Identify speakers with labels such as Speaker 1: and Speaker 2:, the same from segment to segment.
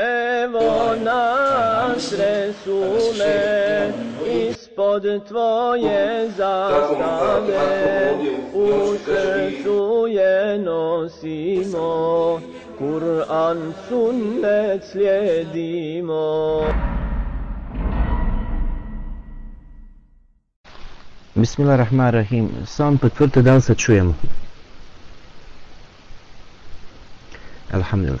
Speaker 1: Evo nas Resule, ispod Tvoje zastave, u srcu je nosimo, Kur'an sunnet slijedimo.
Speaker 2: Bismillahirrahmanirrahim. Sam potvrte da li se čujemo. Alhamdulillah.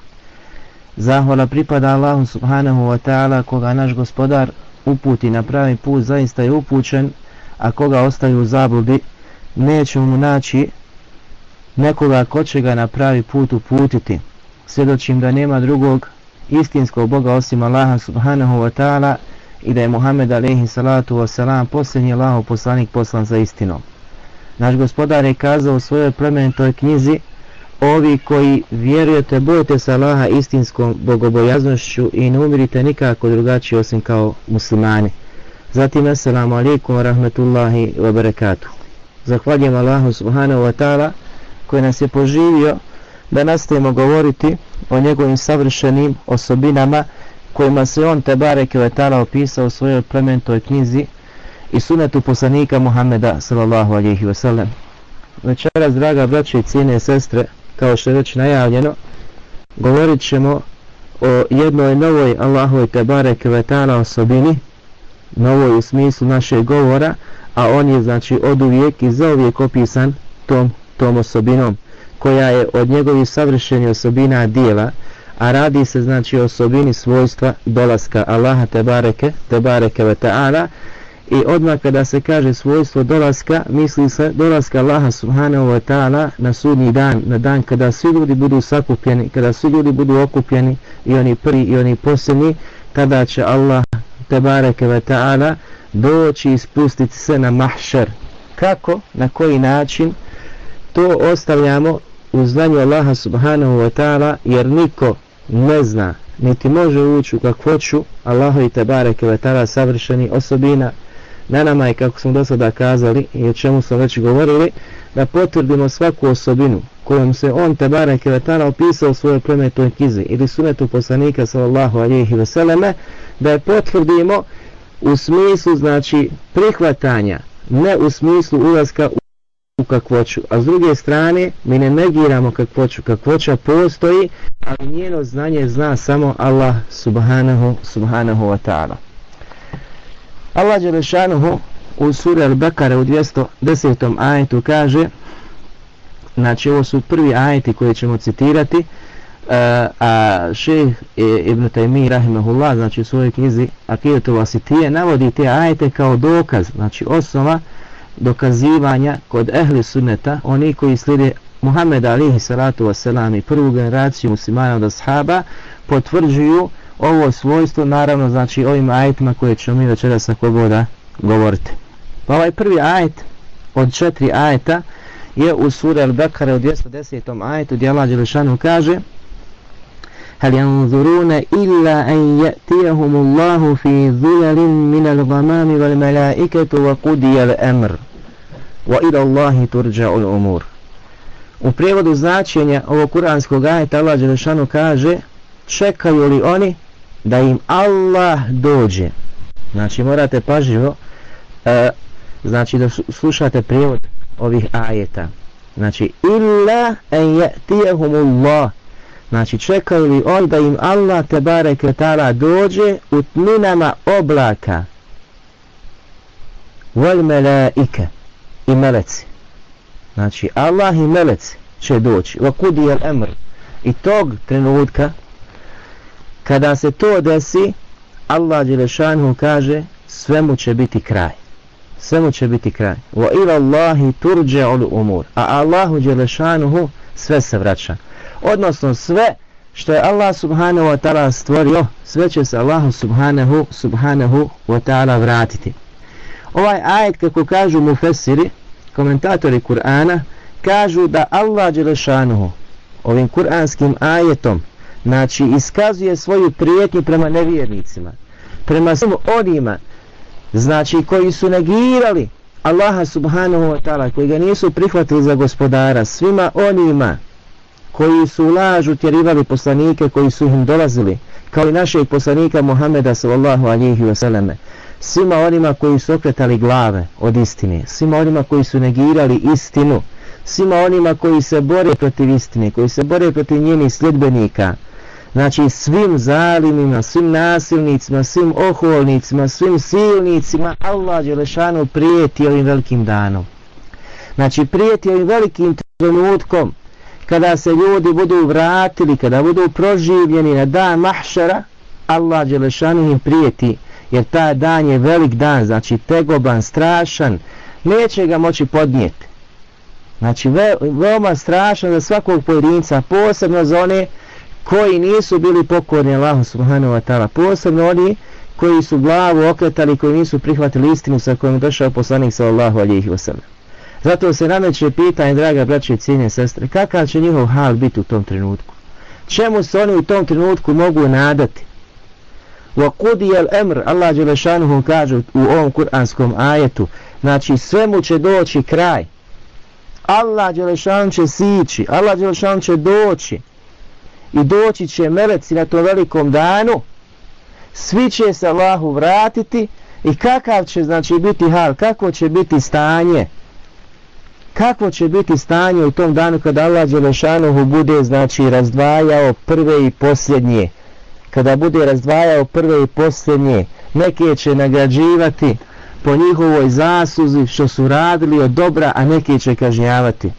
Speaker 2: Zahvala pripada Allahu subhanahu wa ta'ala koga naš gospodar uputi na pravi put zaista je upućen a koga ostaju u zabludi neće mu naći nekoga ko će ga na pravi put uputiti svjedočim da nema drugog istinskog Boga osim Allaha subhanahu wa ta'ala i da je Muhammed alaihi salatu wa salam posljednji Allahov poslanik poslan za istinom. Naš gospodar je kazao u svojoj plemenitoj knjizi Ovi koji vjerujete, bojete se Allaha istinskom bogobojaznošću i ne umirite nikako drugačiji osim kao muslimani. Zatim, assalamu alaikum wa rahmetullahi wa barakatuh. Zahvaljujem Allahu subhanahu wa ta'ala koji nas je poživio da nastavimo govoriti o njegovim savršenim osobinama kojima se on te bareke wa ta'ala opisao u svojoj plementoj knjizi i sunetu poslanika Muhammeda sallallahu alaihi wa sallam. Večeras, draga braće i cijene sestre, kao što je već najavljeno, govorit ćemo o jednoj novoj Allahovoj Tebare Kvetala osobini, novoj u smislu našeg govora, a on je znači od uvijek i zauvijek opisan tom, tom osobinom, koja je od njegovih savršenih osobina dijela, a radi se znači o osobini svojstva dolaska Allaha Tebareke, Tebareke Veteala, I odmah kada se kaže svojstvo dolaska, misli se dolaska Allaha subhanahu wa ta'ala na sudni dan, na dan kada svi ljudi budu sakupljeni, kada svi ljudi budu okupljeni, i oni prvi i oni posljednji, tada će Allah tebareke wa ta'ala doći i spustiti se na mahšer. Kako, na koji način, to ostavljamo u znanju Allaha subhanahu wa ta'ala, jer niko ne zna, niti može ući u kakvoću Allaha i tebareke wa ta'ala savršeni osobina, na nama je, kako smo do sada kazali i o čemu smo već govorili, da potvrdimo svaku osobinu kojom se on Tebara Kevetana opisao u svojoj plemetoj kizi ili sunetu poslanika sallallahu alihi veseleme, da je potvrdimo u smislu znači prihvatanja, ne u smislu ulazka u kakvoću. A s druge strane, mi ne negiramo kakvoću. Kakvoća postoji, ali njeno znanje zna samo Allah subhanahu, subhanahu wa ta'ala. Allah Đelešanuhu u suri Al-Bekare u 210. ajetu kaže znači ovo su prvi ajeti koje ćemo citirati uh, a šeh Ibn Taymi Rahimahullah znači u svojoj knjizi Akijetu Vasitije navodi te ajete kao dokaz znači osnova dokazivanja kod ehli sunneta oni koji slijede Muhammed alihi salatu wasalam i prvu generaciju muslimana od ashaba potvrđuju ovo svojstvo naravno znači ovim ajetima koje ćemo mi večeras ako boda govoriti. Pa ovaj prvi ajet od četiri ajeta je u suri Al-Bekare u 210. ajetu gdje Allah Đelešanu kaže هل ينظرون إلا أن يأتيهم الله في ظلل من الغمام والملائكة وقضي الأمر وإلى الله ترجع الأمور U prijevodu značenja ovog kuranskog ajeta Allah Đelešanu kaže čekaju li oni da im Allah dođe. Znači morate pažljivo e, znači da slušate prijevod ovih ajeta. Znači illa en yatihum Allah. Znači čekaju li on da im Allah te bareke taala dođe u tminama oblaka? Wal malaika i meleci. Znači Allah i meleci će doći. Wa qudi al amr i tog trenutka kada se to desi Allah Đelešanu kaže svemu će biti kraj. Svemu će biti kraj. Wa ila Allahi turđe ulu umur. A Allahu Đelešanu sve se vraća. Odnosno sve što je Allah subhanahu wa ta'ala stvorio, sve će se Allahu subhanahu, subhanahu wa ta'ala vratiti. Ovaj ajet, kako kažu mufesiri komentatori Kur'ana, kažu da Allah Đelešanuhu ovim kur'anskim ajetom znači iskazuje svoju prijetnju prema nevjernicima prema svim onima znači koji su negirali Allaha subhanahu wa ta'ala koji ga nisu prihvatili za gospodara svima onima koji su lažu tjerivali poslanike koji su im dolazili kao i našeg poslanika Muhameda sallallahu alihi wasallame svima onima koji su okretali glave od istine svima onima koji su negirali istinu svima onima koji se bore protiv istine koji se bore protiv njenih sljedbenika znači svim zalimima, svim nasilnicima, svim oholnicima, svim silnicima, Allah Đelešanu prijeti ovim velikim danom. Znači prijeti ovim velikim trenutkom, kada se ljudi budu vratili, kada budu proživljeni na dan mahšara, Allah Đelešanu im prijeti, jer ta dan je velik dan, znači tegoban, strašan, neće ga moći podnijeti. Znači ve, veoma strašan za svakog pojedinca, posebno za one koji nisu bili pokorni Allahu subhanahu wa ta'ala. Posebno oni koji su glavu okretali koji nisu prihvatili istinu sa kojom je došao poslanik sallallahu alihi wasallam zato se nameće pitanje draga braće i cijenje sestre kakav će njihov hal biti u tom trenutku? Čemu se oni u tom trenutku mogu nadati? Wa kudi emr Allah Đelešanuhu kaže u ovom kuranskom ajetu znači svemu će doći kraj. Allah Đelešan će sići Allah Đelešan će doći i doći će meleci na tom velikom danu. Svi će se Allahu vratiti i kakav će znači biti hal kako će biti stanje? Kako će biti stanje u tom danu kada Allah Đelešanuhu bude znači razdvajao prve i posljednje? Kada bude razdvajao prve i posljednje neke će nagrađivati po njihovoj zasuzi što su radili od dobra a neke će kažnjavati.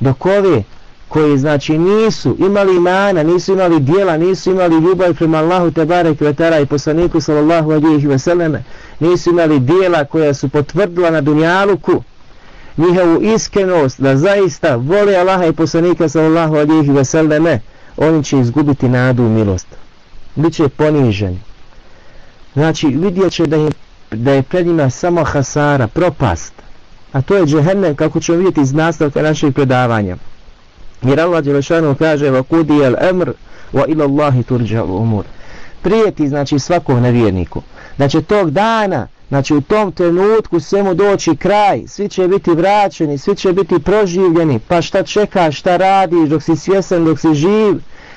Speaker 2: Dok ove koji znači nisu imali imana, nisu imali dijela, nisu imali ljubav prema Allahu Tebare Kvetara i poslaniku sallallahu alihi veseleme, nisu imali dijela koja su potvrdila na dunjaluku njihovu iskrenost da zaista vole Allaha i poslanika sallallahu alihi veseleme, oni će izgubiti nadu i milost. Biće poniženi. Znači vidjet će da je, da je pred njima samo hasara, propast. A to je džehennem kako ćemo vidjeti iz nastavka našeg predavanja. Jer Allah Đelešanu kaže va الْأَمْرِ وَإِلَى اللَّهِ تُرْجَ ila umur. Prijeti znači svakom nevjerniku. Da će tog dana, znači u tom trenutku svemu doći kraj, svi će biti vraćeni, svi će biti proživljeni, pa šta čekaš, šta radiš dok si svjesan, dok si živ,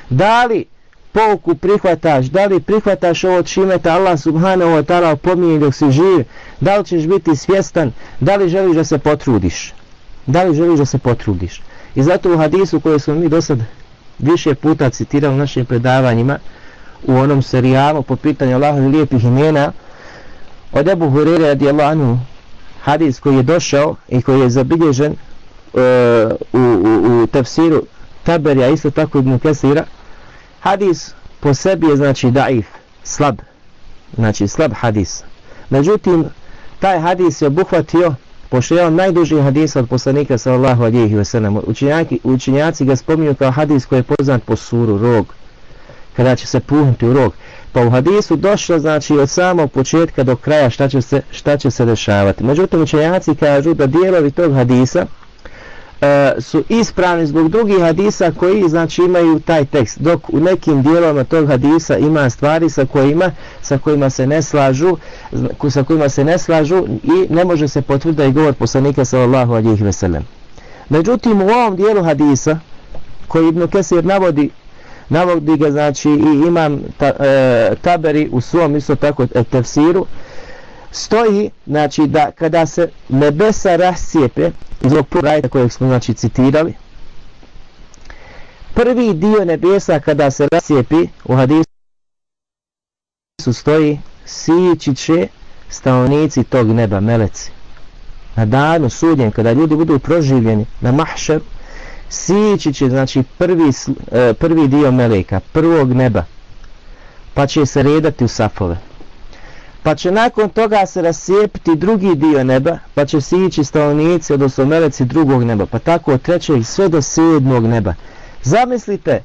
Speaker 2: da li pouku prihvataš, da li prihvataš ovo čime te Allah subhanahu wa ta'ala opominje dok si živ, da li ćeš biti svjestan, da li želiš da se potrudiš, da li želiš da se potrudiš. I zato u hadisu koje smo mi do sad više puta citirali u našim predavanjima u onom serijalu po pitanju Allahovi lijepih imena od Ebu Hurere radijallahu anhu hadis koji je došao i koji je zabilježen uh, u, u, u tefsiru Taberja isto tako Ibn Kesira hadis po sebi je znači daif, slab znači slab hadis. Međutim taj hadis je obuhvatio pošto je on najduži hadis od poslanika sallallahu alihi wasallam učenjaki, učenjaci ga spominju kao hadis koji je poznat po suru rog kada će se puhnuti u rog. Pa u hadisu došlo znači od samog početka do kraja šta će se, šta će se dešavati. Međutim učenjaci kažu da dijelovi tog hadisa e, su ispravni zbog drugih hadisa koji znači imaju taj tekst. Dok u nekim dijelovima tog hadisa ima stvari sa kojima sa kojima se ne slažu sa kojima se ne slažu i ne može se potvrditi govor poslanika sallallahu alejhi ve sellem međutim u ovom dijelu hadisa koji Ibn Kesir navodi navodi ga znači i imam ta, e, taberi u svom isto tako e, tefsiru stoji znači da kada se nebesa rascijepe iz ovog prvog kojeg smo znači citirali prvi dio nebesa kada se rascijepi u hadisu stoji sići će stanovnici tog neba meleci. Na danu sudnjem kada ljudi budu proživljeni na mahšer sići će znači prvi, e, prvi dio meleka prvog neba pa će se redati u safove pa će nakon toga se rasijepiti drugi dio neba, pa će se ići stavnici, odnosno meleci drugog neba, pa tako od trećeg sve do sedmog neba. Zamislite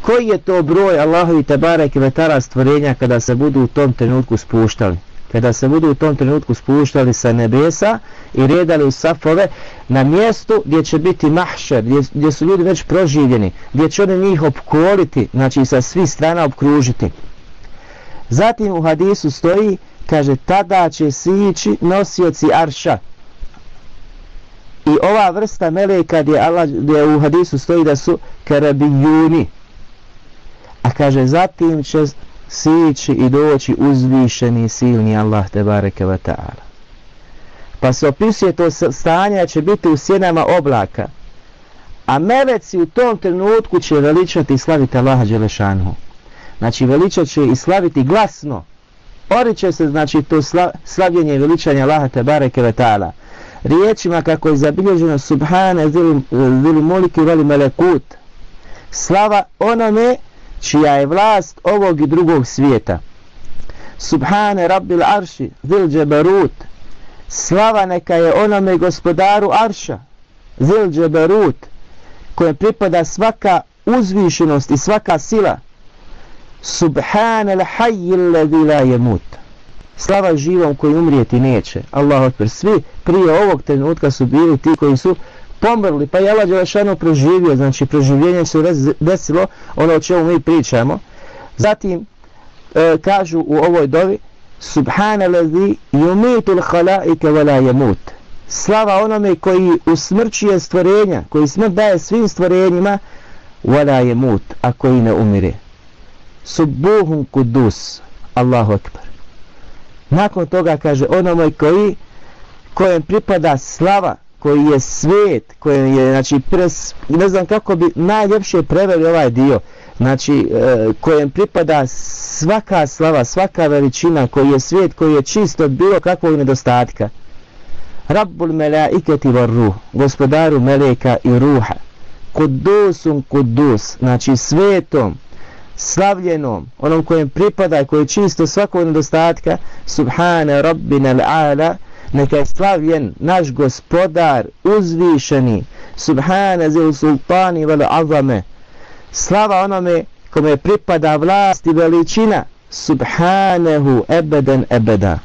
Speaker 2: koji je to broj Allahovi Tebare Kvetara vetara stvorenja kada se budu u tom trenutku spuštali kada se budu u tom trenutku spuštali sa nebesa i redali u safove na mjestu gdje će biti mahšer, gdje, gdje su ljudi već proživljeni, gdje će oni njih opkoliti, znači sa svih strana opkružiti. Zatim u hadisu stoji, kaže, tada će sići nosioci arša. I ova vrsta meleka gdje, Allah, gdje u hadisu stoji da su karabijuni. A kaže, zatim će sići i doći uzvišeni silni Allah te bareke ve taala. Pa se opisuje to stanje će biti u sjenama oblaka. A meleci u tom trenutku će veličati i slaviti Allaha Đelešanhu. Znači veličat će i slaviti glasno. Oriće se znači to slavljenje i veličanje Allaha te bareke ve taala. Riječima kako je zabilježeno Subhane zili moliki veli melekut. Slava onome čija je vlast ovog i drugog svijeta. Subhane Rabbil Arši, Zil džeberut. slava neka je onome gospodaru Arša, Zil džeberut kojem pripada svaka uzvišenost i svaka sila. Subhanal hayy alladhi la yamut. Slava živom koji umrijeti neće. Allah otpr. Svi prije ovog trenutka su bili ti koji su pomrli, pa je Allah Đelešanu proživio, znači proživljenje se desilo, ono o čemu mi pričamo. Zatim e, kažu u ovoj dovi, Subhane lezi yumitu l'halaike vela yamut. Slava onome koji usmrćuje stvorenja, koji smrt daje svim stvorenjima, vela yamut, a koji ne umire. Subuhum kudus, Allahu akbar. Nakon toga kaže onome koji kojem pripada slava, koji je svet, koji je, znači, pres, ne znam kako bi najljepše preveli ovaj dio, znači, e, kojem pripada svaka slava, svaka veličina, koji je svet, koji je čist od bilo kakvog nedostatka. Rabbul melaiketi var ruh, gospodaru meleka i ruha, kudusun kudus, znači svetom, slavljenom, onom kojem pripada, koji je čisto svakog nedostatka, subhana rabbina l'ala, neka je slavljen naš gospodar uzvišeni subhana zil sultani vel azame. Slava onome kome pripada vlast i veličina subhanahu ebeden ebeda.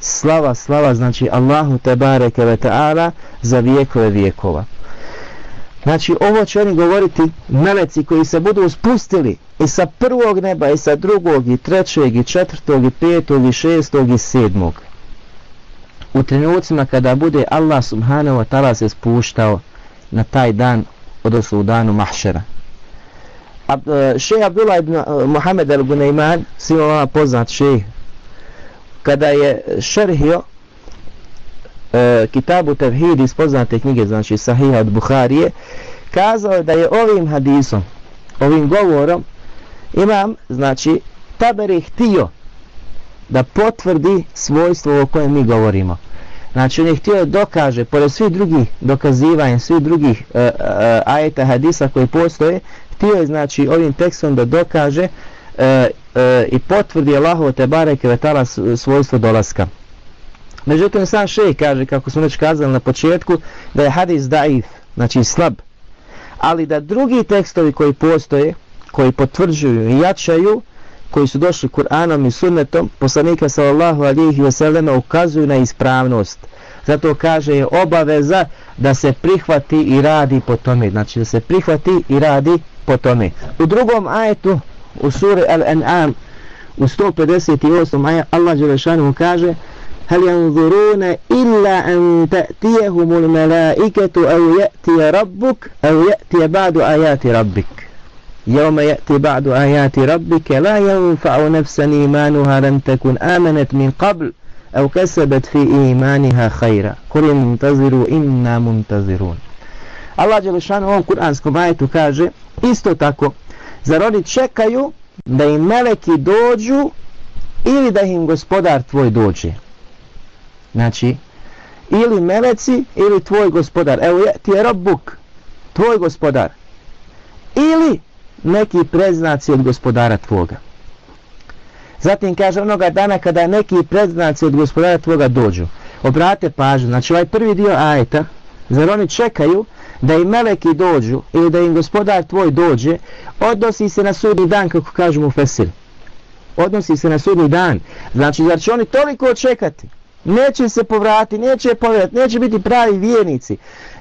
Speaker 2: Slava slava znači Allahu tebareke ve ta'ala za vijekove vijekova. Znači ovo će oni govoriti meleci koji se budu spustili i sa prvog neba i sa drugog i trećeg i četvrtog i petog i šestog i sedmog u trenucima kada bude Allah subhanahu wa ta'ala se spuštao na taj dan, odnosno u danu mahšera. Ab, e, šeh Abdullah ibn uh, Muhammed al-Gunayman, svima vama poznat šeh kada je šerhio e, kitabu Tevhid iz poznate knjige, znači Sahiha od Buharije, kazao je da je ovim hadisom, ovim govorom, imam, znači, Taberi htio da potvrdi svojstvo o kojem mi govorimo. Znači on je htio dokaže, pored svih drugih dokazivanja, svih drugih e, e, ajeta hadisa koji postoje, htio je znači ovim tekstom da dokaže e, e, i potvrdi Allahovo te bareke vetala svojstvo dolaska. Međutim sam šej kaže, kako smo već kazali na početku, da je hadis daif, znači slab. Ali da drugi tekstovi koji postoje, koji potvrđuju i jačaju, koji su došli Kur'anom i sunnetom, poslanika sallallahu alihi wasallam ukazuju na ispravnost. Zato kaže je obaveza da se prihvati i radi po tome. Znači da se prihvati i radi po tome. U drugom ajetu, u suri Al-An'am, u 158 ajet, Allah Đelešanu kaže هل ينظرون إلا أن تأتيهم الملائكة أو يأتي ربك أو يأتي بعد آيات ربك يوم يأتي بعد آيات ربك لا ينفع نفسا إيمانها لم تكن آمنت من قبل أو كسبت في إيمانها خيرا قل انتظروا إنا منتظرون Allah Đelešan u ovom kuranskom ajetu kaže isto tako, zar oni čekaju da im meleki dođu ili da im gospodar tvoj dođe? Znači, ili meleci ili tvoj gospodar. Evo je, ti je robbuk, tvoj gospodar. Ili neki preznaci od gospodara tvoga. Zatim kaže onoga dana kada neki predznaci od gospodara tvoga dođu. Obrate pažnju, znači ovaj prvi dio ajeta, zar oni čekaju da im meleki dođu ili da im gospodar tvoj dođe, odnosi se na sudni dan, kako kažemo u Fesir. Odnosi se na sudni dan. Znači, zar će oni toliko čekati? Neće se povrati, neće povjerati, neće biti pravi vjernici.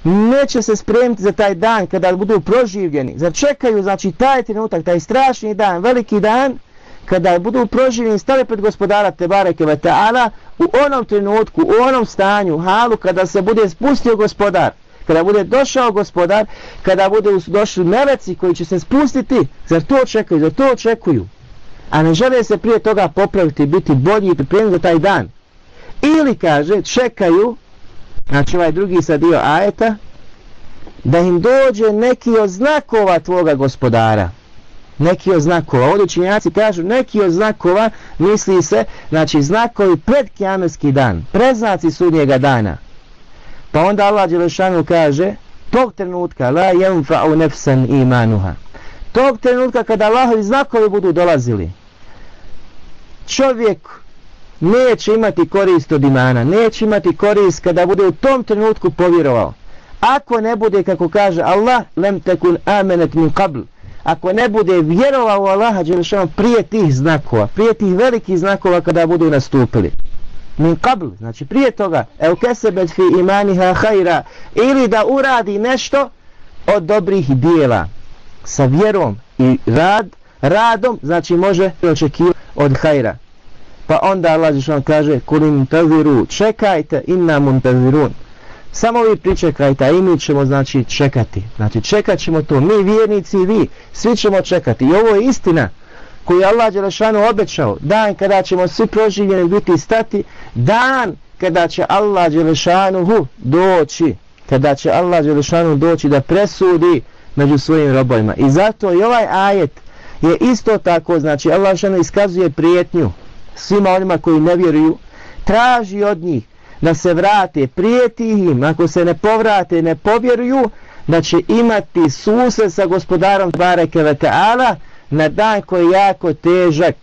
Speaker 2: Neće se spremiti za taj dan kada budu proživljeni. Zar čekaju, znači, taj trenutak, taj strašni dan, veliki dan, kada budu proživljeni, stali pred gospodara Tebareke Keveta'ala, u onom trenutku, u onom stanju, halu, kada se bude spustio gospodar, kada bude došao gospodar, kada bude došli meleci koji će se spustiti, zar to očekuju, zar to očekuju? A ne žele se prije toga popraviti, biti bolji i pripremiti za taj dan. Ili kaže, čekaju, znači ovaj drugi sad dio ajeta, da im dođe neki od znakova tvoga gospodara neki od znakova. Ovdje učinjaci kažu neki od znakova misli se, znači znakovi pred kiametski dan, preznaci sudnjega dana. Pa onda Allah Đelešanu kaže, tog trenutka, la jenfa'u nefsan imanuha. Tog trenutka kada Allahovi znakovi budu dolazili, čovjek neće imati korist od imana, neće imati korist kada bude u tom trenutku povjerovao. Ako ne bude, kako kaže Allah, lem tekun amenet min qabl, ako ne bude vjerovao u Allaha Đelešanu prije tih znakova, prije tih velikih znakova kada budu nastupili. Min qabl, znači prije toga, el kesebet fi imaniha hajra, ili da uradi nešto od dobrih dijela sa vjerom i rad, radom, znači može očekivati od hajra. Pa onda Allah Žešan kaže, kulim taziru, čekajte, inna mun tazirun. Samo vi pričekajte, a i mi ćemo znači čekati. Znači čekat ćemo to, mi vjernici i vi, svi ćemo čekati. I ovo je istina koju je Allah Đelešanu obećao. Dan kada ćemo svi proživljeni biti stati, dan kada će Allah Đelešanu doći, kada će Allah Đelešanu doći da presudi među svojim robojima. I zato i ovaj ajet je isto tako, znači Allah Đelešanu iskazuje prijetnju svima onima koji ne vjeruju, traži od njih da se vrate, prijeti im, ako se ne povrate, ne povjeruju, da će imati suse sa gospodarom Bareke Veteala na dan koji je jako težak,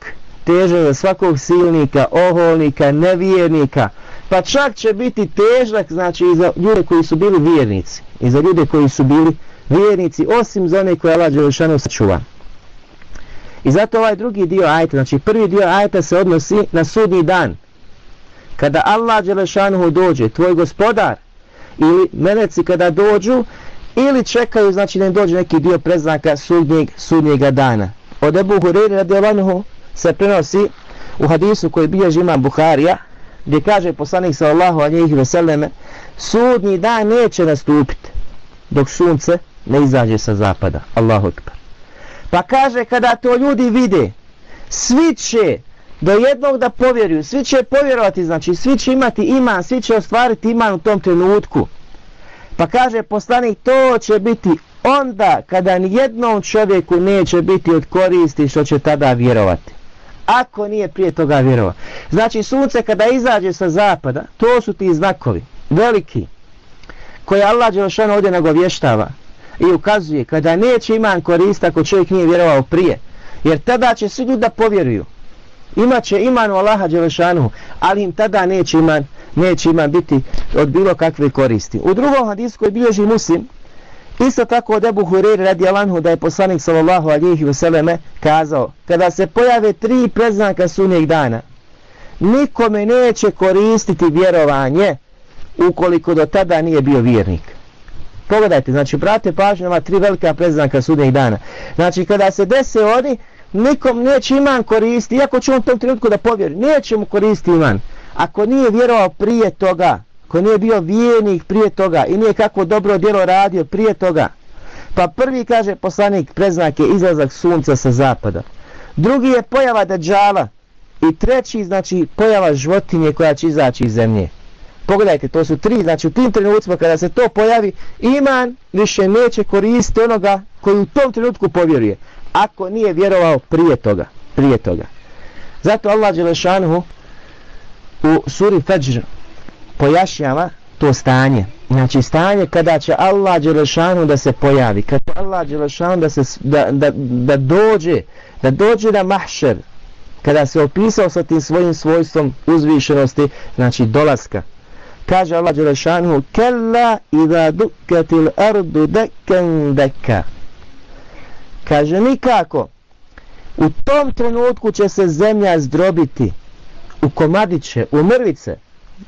Speaker 2: težak za svakog silnika, oholnika, nevjernika, pa čak će biti težak, znači, i za ljude koji su bili vjernici, i za ljude koji su bili vjernici, osim za one koje Allah Đelešanu sačuva. I zato ovaj drugi dio ajta, znači prvi dio ajta se odnosi na sudni dan, kada Allah Đelešanuhu dođe, tvoj gospodar, ili meleci kada dođu, ili čekaju, znači da im dođe neki dio preznaka sudnjeg, sudnjega dana. Od Ebu Hureyre radiovanuhu se prenosi u hadisu koji bilježi imam Buharija, gdje kaže poslanik sallallahu alejhi ve selleme sudnji dan neće nastupiti dok sunce ne izađe sa zapada. Allahu ekber. Pa kaže kada to ljudi vide, svi će do jednog da povjeruju, svi će povjerovati, znači svi će imati iman, svi će ostvariti iman u tom trenutku. Pa kaže poslanik, to će biti onda kada nijednom čovjeku neće biti od koristi što će tada vjerovati. Ako nije prije toga vjerovao. Znači sunce kada izađe sa zapada, to su ti znakovi, veliki, koje Allah Đelšan ovdje nagovještava i ukazuje kada neće iman korista ako čovjek nije vjerovao prije. Jer tada će svi ljudi da povjeruju imaće iman u Allaha Đelešanu, ali im tada neće iman, neće iman biti od bilo kakve koristi. U drugom hadisu koji bilježi muslim, isto tako od Ebu Hureyre radi Alanhu da je poslanik sallallahu alihi vseleme kazao, kada se pojave tri preznaka sunnijeg dana, nikome neće koristiti vjerovanje ukoliko do tada nije bio vjernik. Pogledajte, znači, brate, pažnje ova tri velika predznaka sudnjeg dana. Znači, kada se dese oni, nikom neće iman koristi, iako će on tom trenutku da povjeri, neće mu koristi iman. Ako nije vjerovao prije toga, ako nije bio vijenik prije toga i nije kako dobro djelo radio prije toga, pa prvi kaže poslanik preznak je izlazak sunca sa zapada. Drugi je pojava deđala i treći znači pojava životinje koja će izaći iz zemlje. Pogledajte, to su tri, znači u tim trenucima kada se to pojavi, iman više neće koristiti onoga koji u tom trenutku povjeruje ako nije vjerovao prije toga. Prije toga. Zato Allah Đelešanuhu u suri Fajr pojašnjava to stanje. Znači stanje kada će Allah Đelešanuhu da se pojavi. Kada će Allah Đelešanuhu da, se, da, da, da dođe, da dođe na mahšer. Kada se opisao sa tim svojim svojstvom uzvišenosti, znači dolaska kaže Allah Đelešanu kella idha dukatil ardu dekan deka kaže nikako. U tom trenutku će se zemlja zdrobiti u komadiće, u mrvice.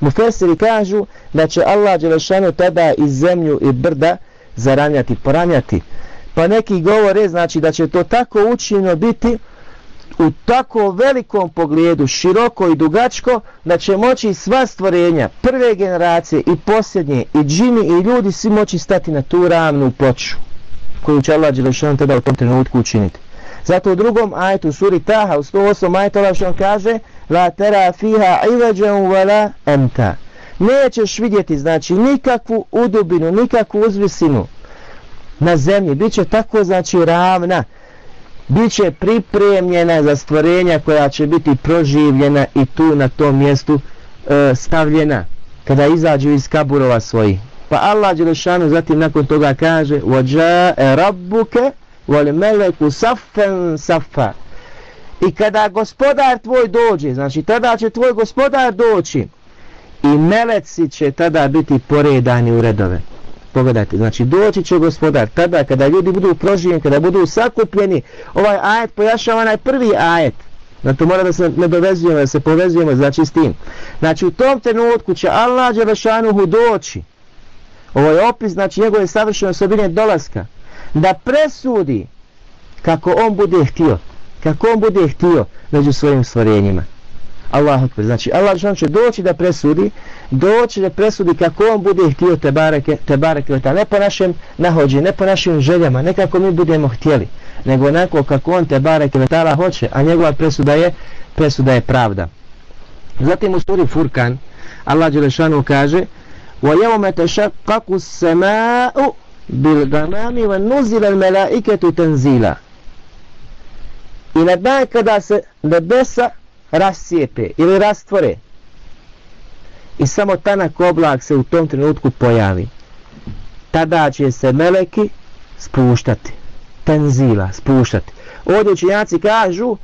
Speaker 2: Mufesiri kažu da će Allah Đelešanu tada i zemlju i brda zaranjati, poranjati. Pa neki govore znači da će to tako učinjeno biti u tako velikom pogledu, široko i dugačko, da će moći sva stvorenja, prve generacije i posljednje, i džini i ljudi, svi moći stati na tu ravnu ploču koju će Allah Đelešan tada u tom trenutku učiniti. Zato u drugom ajetu suri Taha u 108 ajetu Allah Đelešan kaže La tera fiha ivađan vala emta Nećeš vidjeti znači nikakvu udubinu, nikakvu uzvisinu na zemlji. Biće tako znači ravna. Biće pripremljena za stvorenja koja će biti proživljena i tu na tom mjestu e, stavljena kada izađu iz kaburova svoji. Pa Allah Đelešanu zatim nakon toga kaže Wađa rabbuke wal meleku saffen saffa i kada gospodar tvoj dođe znači tada će tvoj gospodar doći i meleci će tada biti poredani u redove pogledajte, znači doći će gospodar tada kada ljudi budu proživljeni kada budu sakupljeni. Ovaj ajet pojašava onaj prvi ajet. Zato mora da se ne dovezujemo, da se povezujemo znači s tim. Znači u tom trenutku će Allah Đelešanuhu doći. Ovo je opis, znači njegove savršene osobine dolaska. Da presudi kako on bude htio kako on bude htio među svojim stvorenjima. Allah znači Allah će doći da presudi doći da presudi kako on bude htio te bareke, te bareke ne po našem nahođi, ne po našim željama ne kako mi budemo htjeli nego onako kako on te bareke letala hoće a njegova presuda je presuda je pravda zatim u suri Furkan Allah Đelešanu kaže وَيَوْمَ تَشَقَّقُ السَّمَاءُ bil gamami wa nuzila al malaikatu tanzila i na dan kada se nebesa rascijepe ili rastvore. I samo tanak oblak se u tom trenutku pojavi. Tada će se meleki spuštati tenzila spuštati. Ovdje učenjaci kažu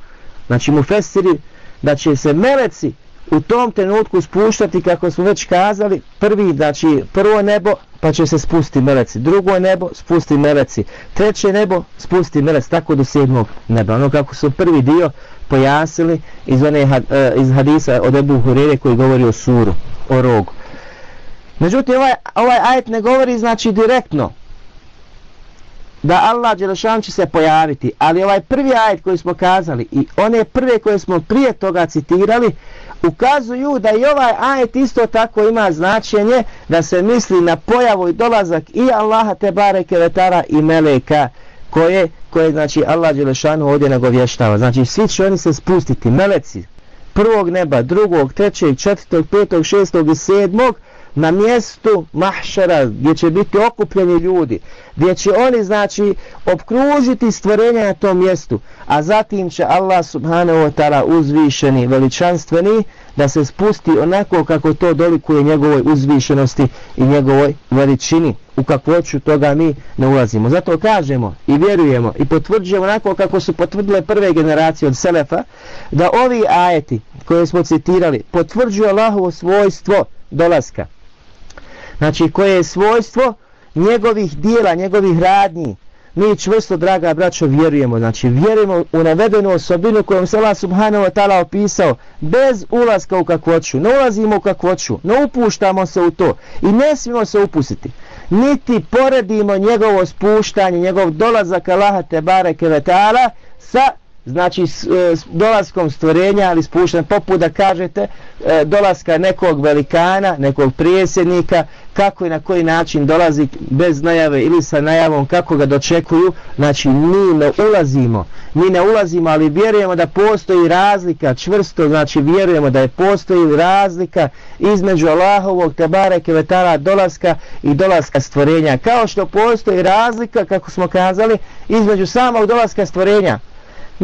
Speaker 2: znači mu fesiri da će se meleci u tom trenutku spuštati kako smo već kazali prvi znači prvo nebo pa će se spustiti meleci. Drugo nebo spusti meleci. Treće nebo spusti meleci tako do sedmog neba. Ono kako su prvi dio pojasili iz, one, uh, iz hadisa od Ebu Hurere koji govori o suru o rogu. Međutim ovaj, ovaj ajet ne govori znači direktno da Allah Đelešan će se pojaviti ali ovaj prvi ajet koji smo kazali i one prve koje smo prije toga citirali ukazuju da i ovaj ajet isto tako ima značenje da se misli na pojavu i dolazak i Allaha te bareke vetara i meleka koje, koje znači Allah Đelešanu ovdje nagovještava. Znači svi će oni se spustiti, meleci prvog neba, drugog, trećeg, četvrtog, petog, šestog i sedmog na mjestu mahšara gdje će biti okupljeni ljudi gdje će oni znači obkružiti stvorenja na tom mjestu a zatim će Allah subhanahu wa ta'ala uzvišeni, veličanstveni da se spusti onako kako to dolikuje njegovoj uzvišenosti i njegovoj veličini u kakvoću toga mi ne ulazimo. Zato kažemo i vjerujemo i potvrđujemo onako kako su potvrdile prve generacije od Selefa da ovi ajeti koje smo citirali potvrđuju Allahovo svojstvo dolaska znači koje je svojstvo njegovih dijela, njegovih radnji. Mi čvrsto, draga braćo, vjerujemo. Znači, vjerujemo u navedenu osobinu kojom se Allah subhanahu wa ta'ala opisao bez ulaska u kakvoću. Ne ulazimo u kakvoću, ne upuštamo se u to i ne smijemo se upustiti. Niti poredimo njegovo spuštanje, njegov dolazak Allaha te bareke ve ta'ala sa znači s, e, s dolaskom stvorenja ali spušten poput da kažete e, dolaska nekog velikana, nekog prijesednika kako i na koji način dolazi bez najave ili sa najavom kako ga dočekuju znači mi ne ulazimo. Mi ne ulazimo ali vjerujemo da postoji razlika čvrsto znači vjerujemo da je postoji razlika između Allahovog tebare kevetara dolaska i dolaska stvorenja. Kao što postoji razlika kako smo kazali između samog dolaska stvorenja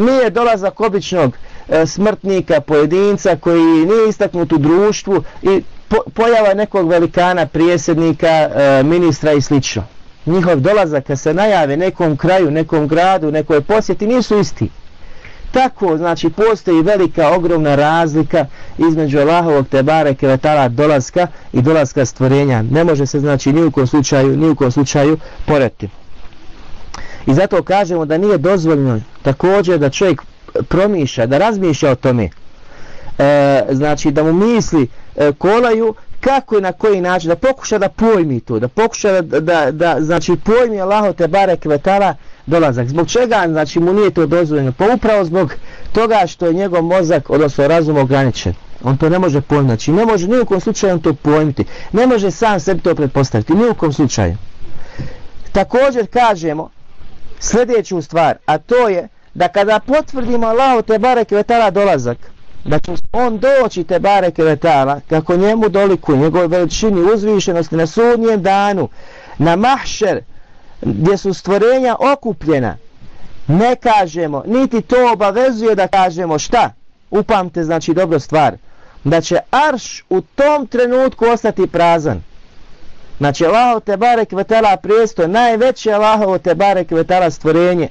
Speaker 2: nije dolazak običnog e, smrtnika, pojedinca koji nije istaknut u društvu i po, pojava nekog velikana, prijesednika, e, ministra i slično. Njihov dolazak kad se najave nekom kraju, nekom gradu, nekoj posjeti nisu isti. tako znači postoji velika ogromna razlika između Allahovog tebare kevetala dolaska i dolaska stvorenja ne može se znači ni u kom slučaju ni u kom slučaju porediti i zato kažemo da nije dozvoljeno također da čovjek promišlja da razmišlja o tome e, znači da mu misli e, kolaju kako i na koji način da pokuša da pojmi to da pokuša da, da, da znači pojmi Allaho te barek vetala dolazak. Zbog čega znači mu nije to dozvoljeno? Pa upravo zbog toga što je njegov mozak, odnosno razum ograničen. On to ne može pojmiti. Znači ne može nijukom slučaju to pojmiti. Ne može sam sebi to pretpostaviti. Nijukom slučaju. Također kažemo sljedeću stvar, a to je da kada potvrdimo Allahu te bareke vetala dolazak, da će on doći te bareke vetala kako njemu doliku njegove veličini uzvišenosti na sudnjem danu, na mahšer, gdje su stvorenja okupljena. Ne kažemo niti to obavezuje da kažemo šta? Upamte znači dobro stvar da će arš u tom trenutku ostati prazan znači Allaho te barek vetela presto najveće Allaho te barek vetela stvorenje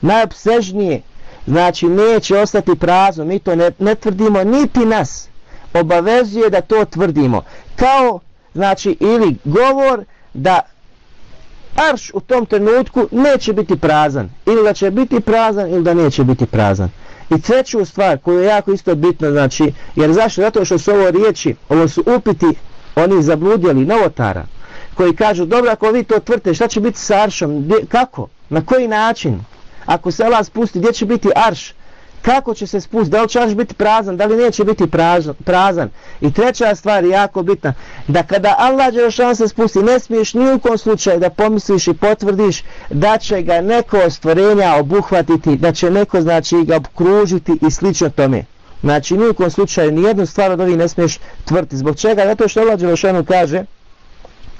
Speaker 2: najopsežnije znači neće ostati prazno mi to ne, ne tvrdimo niti nas obavezuje da to tvrdimo kao znači ili govor da arš u tom trenutku neće biti prazan. Ili da će biti prazan ili da neće biti prazan. I treću stvar koju je jako isto bitno, znači, jer zašto? Zato što su ovo riječi, ovo su upiti oni zabludjeli novotara, koji kažu, dobro, ako vi to tvrte, šta će biti sa aršom? Gdje, kako? Na koji način? Ako se Allah spusti, gdje će biti arš? kako će se spustiti, da li će biti prazan, da li neće biti prazan, prazan. I treća stvar je jako bitna, da kada Allah Đerašan se spusti, ne smiješ ni u kom slučaju da pomisliš i potvrdiš da će ga neko stvorenja obuhvatiti, da će neko znači ga obkružiti i slično tome. Znači ni u kom slučaju ni jednu stvar od ovih ne smiješ tvrti. Zbog čega? Zato što Allah Đerašan kaže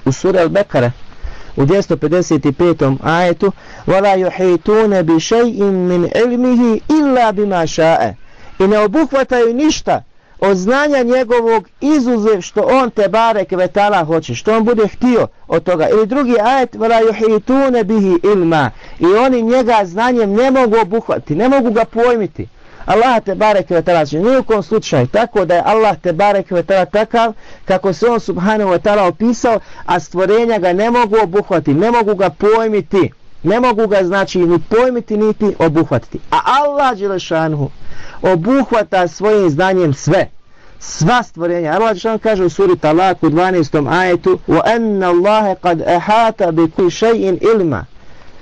Speaker 2: u sura Al-Bekare, u 255. ajetu وَلَا يُحِيتُونَ بِشَيْءٍ مِنْ عِلْمِهِ إِلَّا بِمَا شَاءَ i ne obuhvataju ništa od znanja njegovog izuzev što on te bare kvetala hoće, što on bude htio od toga. Ili drugi ajet, وَلَا يُحِيتُونَ بِهِ إِلْمَا i oni njega znanjem ne mogu obuhvatiti, ne mogu ga pojmiti. Allah te barek ve ta'ala znači, u nijekom slučaju. Tako da je Allah te barek ve ta'ala takav kako se on subhanahu wa ta'ala opisao a stvorenja ga ne mogu obuhvatiti, ne mogu ga pojmiti. Ne mogu ga znači ni pojmiti niti obuhvatiti. A Allah Đelešanhu obuhvata svojim znanjem sve. Sva stvorenja. Allah Đelešanhu kaže u suri Talak u 12. ajetu وَأَنَّ اللَّهَ قَدْ kad بِكُلْ bi ilma.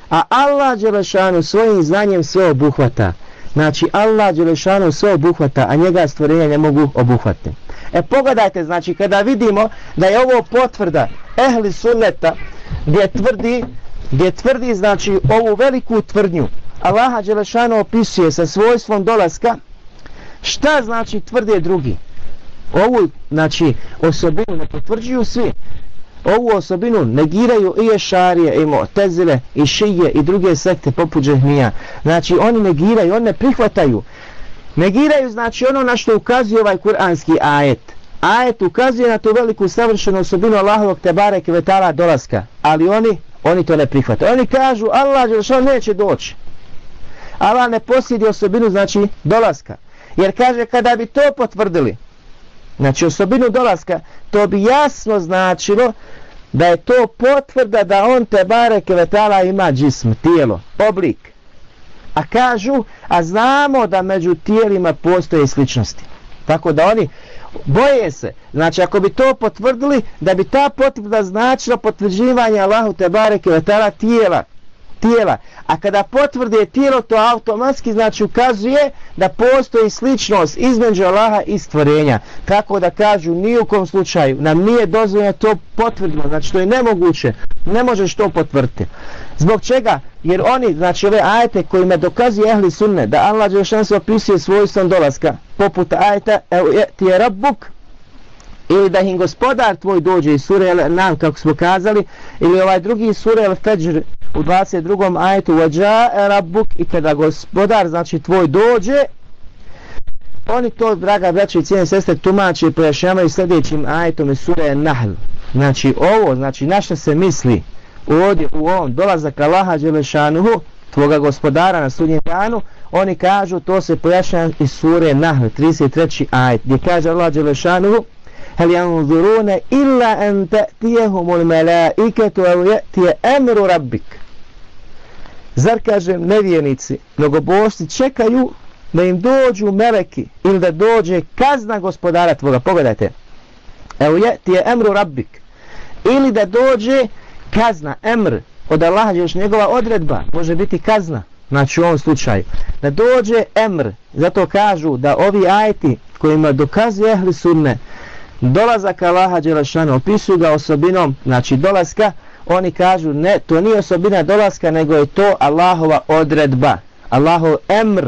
Speaker 2: A Allah Đelešanu svojim znanjem sve obuhvata. Znači Allah Đelešanu sve obuhvata, a njega stvorenja ne mogu obuhvatiti. E pogledajte, znači kada vidimo da je ovo potvrda ehli sunneta gdje tvrdi, gdje tvrdi znači ovu veliku tvrdnju Allah Đelešanu opisuje sa svojstvom dolaska šta znači tvrde drugi. Ovu znači osobinu ne potvrđuju svi ovu osobinu negiraju i ješarije, i motezile, i šije, i druge sekte poput džehmija. Znači, oni negiraju, oni ne prihvataju. Negiraju, znači, ono na što ukazuje ovaj kuranski ajet. Ajet ukazuje na tu veliku savršenu osobinu Allahovog tebare kvetala dolaska. Ali oni, oni to ne prihvataju. Oni kažu, Allah Đelšan neće doći. Allah ne posjedi osobinu, znači, dolaska. Jer kaže, kada bi to potvrdili, znači osobinu dolaska, to bi jasno značilo da je to potvrda da on te bare kevetala ima džism, tijelo, oblik. A kažu, a znamo da među tijelima postoje sličnosti. Tako da oni boje se. Znači ako bi to potvrdili, da bi ta potvrda značila potvrđivanje Allahu te bare kevetala tijela, tijela. A kada potvrde tijelo, to automatski znači ukazuje da postoji sličnost između Allaha i stvorenja. Kako da kažu, ni u kom slučaju nam nije dozvoljeno to potvrdimo. Znači to je nemoguće. Ne možeš to potvrditi. Zbog čega? Jer oni, znači ove ajete koji me dokazuje ehli sunne, da Allah Đelešan se opisuje svojstvom dolaska, poput ajeta, evo je, ti je rabbuk, ili da im gospodar tvoj dođe iz sure nam kako smo kazali ili ovaj drugi sure El Fejr u 22. ajetu vađa rabuk i kada gospodar znači tvoj dođe oni to draga braća i cijene sestre tumače i pojašnjavaju sljedećim ajetom iz sure Nahl znači ovo znači na što se misli ovdje u ovom dolazak Allaha Đelešanuhu tvoga gospodara na sudnjem danu oni kažu to se pojašnja iz sure Nahl 33. ajet gdje kaže Allah Đelešanuhu هل ينظرون illa أن تأتيهم الملائكة أو يأتي أمر rabbik. Zar kažem nevjenici, mnogobošci čekaju da im dođu meleki ili da dođe kazna gospodara tvoga? Pogledajte. Evo je ti je emru rabbik. Ili da dođe kazna emr od Allaha još njegova odredba može biti kazna znači u ovom slučaju. Da dođe emr zato kažu da ovi ajeti kojima dokazuje ehli sunne dolazak Allaha Đelešanu opisuju ga osobinom znači dolaska oni kažu ne to nije osobina dolaska nego je to Allahova odredba Allahov emr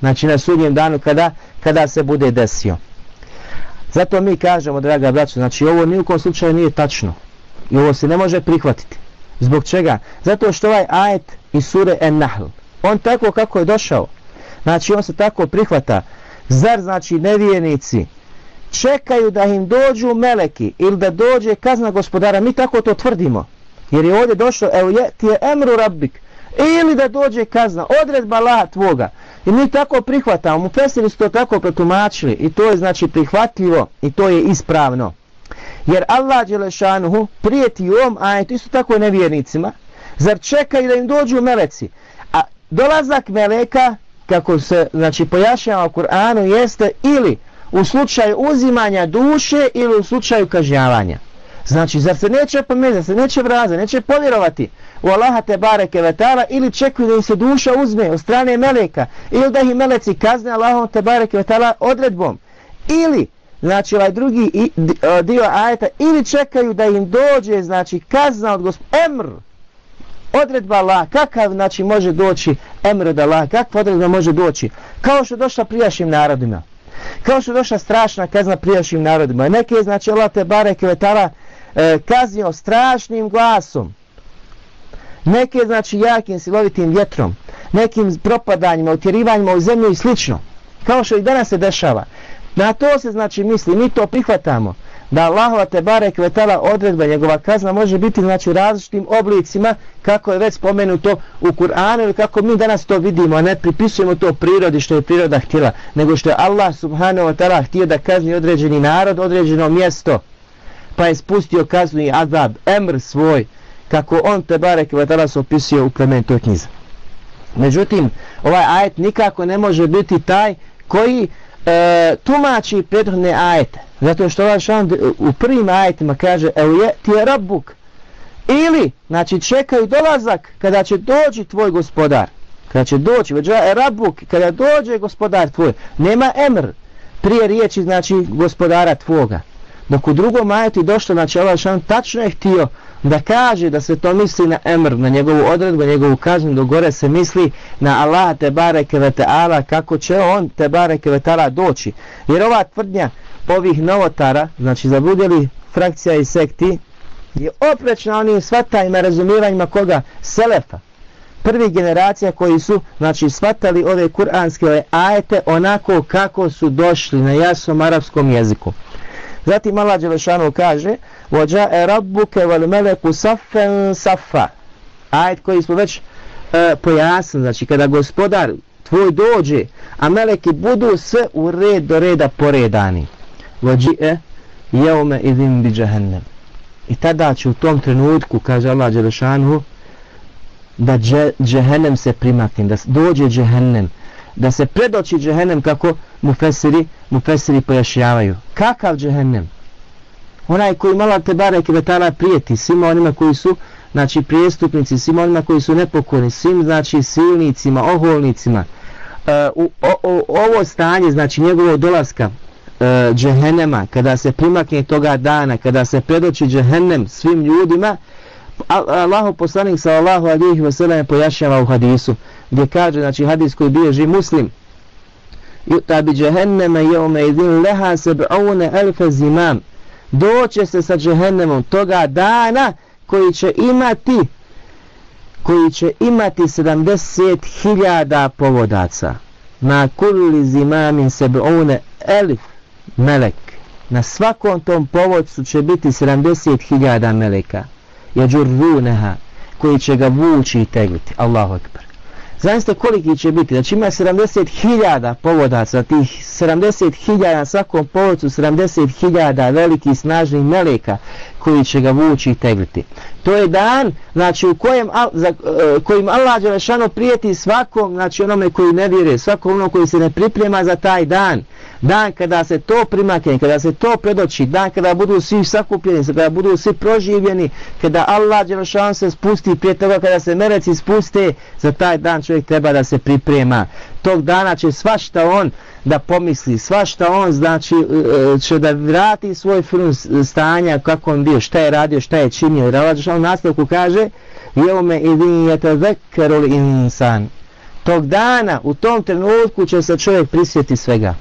Speaker 2: znači na sudnjem danu kada, kada se bude desio. Zato mi kažemo draga braćo, znači ovo ni u kom slučaju nije tačno i ovo se ne može prihvatiti. Zbog čega? zato što ovaj ajet iz sure En-Nahl on tako kako je došao znači on se tako prihvata. Zar znači nevijenici čekaju da im dođu meleki ili da dođe kazna gospodara. Mi tako to tvrdimo. Jer je ovdje došlo evo je ti je emru rabbik. Ili da dođe kazna odredba Allaha tvoga. I mi tako prihvatamo mu fesili su to tako protumačili. I to je znači prihvatljivo i to je ispravno. Jer Allah Đelešanuhu prijeti ovom ajetu isto tako nevjernicima. Zar čekaju da im dođu meleci? A dolazak meleka kako se znači pojašnjava u Kur'anu jeste ili u slučaju uzimanja duše ili u slučaju kažnjavanja. Znači, zar se neće pomijeti, se neće vraza, neće povjerovati u Allaha te bareke vetala ili čekuju da im se duša uzme od strane meleka ili da ih meleci kazne Allahom te bareke vetala odredbom. Ili znači ovaj drugi e, dio ajeta ili čekaju da im dođe znači kazna od gospodina emr odredba Allah kakav znači može doći emr od Allah kakva odredba može doći? Kao što došla prijašnjim narodima kao što došla strašna kazna prijašnjim narodima. Neke znači Allah te bareke vetala e, kaznio strašnim glasom. Neke znači jakim silovitim vjetrom. Nekim propadanjima, utjerivanjima u zemlju i slično. Kao što i danas se dešava. Na to se znači misli, mi to prihvatamo da Allahova te barek vetala odredba njegova kazna može biti znači u različitim oblicima kako je već spomenuto u Kur'anu ili kako mi danas to vidimo a ne pripisujemo to prirodi što je priroda htjela nego što je Allah subhanahu wa ta'ala htio da kazni određeni narod određeno mjesto pa je spustio kaznu i azab, emr svoj, kako on te barek vetala se opisio u plemenitoj knjizi. Međutim, ovaj ajet nikako ne može biti taj koji e, tumači prethodne ajete. Zato što ovaj šan u prvim ajetima kaže evo je ti je rabbuk. Ili, znači čekaju dolazak kada će doći tvoj gospodar. Kada će doći, već je rabbuk, kada dođe gospodar tvoj. Nema emr prije riječi znači gospodara tvoga. Dok u drugom ajetu došlo, znači Allah šan tačno je htio da kaže da se to misli na emr, na njegovu odredbu, na njegovu kaznu, do gore se misli na Allah te bareke ve ta'ala, kako će on te bareke ve ta'ala doći. Jer ova tvrdnja ovih novotara, znači zabudjeli frakcija i sekti, je oprečna onim svatajima, razumivanjima koga? Selefa. Prvi generacija koji su znači svatali ove kuranske ajete onako kako su došli na jasnom arapskom jeziku. Zatim Allah Đelešanu kaže وَجَاءَ رَبُّكَ وَالْمَلَكُ صَفًا صَفًا Ajet koji smo već e, pojasnili, znači kada gospodar tvoj dođe, a meleki budu sve u red do reda poredani. وَجِئَ يَوْمَ إِذِمْ بِجَهَنَّمْ I tada će u tom trenutku, kaže Allah Đelešanu, da džehennem se primakne, da dođe džehennem, da se predoći džehennem kako mu fesiri, mu fesiri pojašnjavaju. Kakav džehennem? Onaj koji mala te bareke vetala prijeti svima onima koji su znači prijestupnici, svima onima koji su nepokorni, svim znači silnicima, oholnicima. E, u, o, o, ovo stanje, znači njegovo dolaska e, džehennema, kada se primakne toga dana, kada se predoči džehennem svim ljudima, Allahu poslanik sallallahu alejhi ve sellem pojašnjava u hadisu gdje kaže znači hadis koji bilježi muslim yuta bi jahannama yawma idhin laha 70000 zimam doće se sa džehennemom toga dana koji će imati koji će imati 70.000 povodaca. Na kulli zimamin seb'une elif melek. Na svakom tom povodcu će biti 70.000 meleka. Jeđurruneha koji će ga vući i tegliti. Allahu akbar Zamislite koliki će biti, znači ima 70.000 povodaca, tih 70.000 na svakom povodcu, 70.000 velikih snažnih meleka koji će ga vući i tegliti. To je dan, znači u kojem, za, uh, kojim Allah Đelešano prijeti svakom, znači onome koji ne vjeruje, svakom onom koji se ne priprema za taj dan dan kada se to primakne, kada se to predoći, dan kada budu svi sakupljeni, kada budu svi proživljeni, kada Allah Đelšan se spusti prije toga, kada se mereci spuste, za taj dan čovjek treba da se priprema. Tog dana će svašta on da pomisli, svašta on znači e, e, će da vrati svoj film stanja kako on bio, šta je radio, šta je činio. Jer Allah u nastavku kaže, Jeume idin jete zekerul insan. Tog dana, u tom trenutku će se čovjek prisjeti svega